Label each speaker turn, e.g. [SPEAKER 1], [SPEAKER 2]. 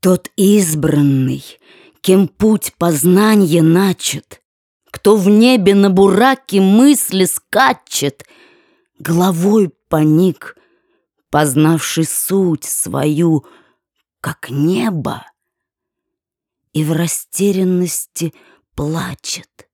[SPEAKER 1] Тот избранный, кем путь познания начат, Кто в небе на бураке мысли скачет, Головой поник, познавший суть свою, Как небо, и в растерянности плачет.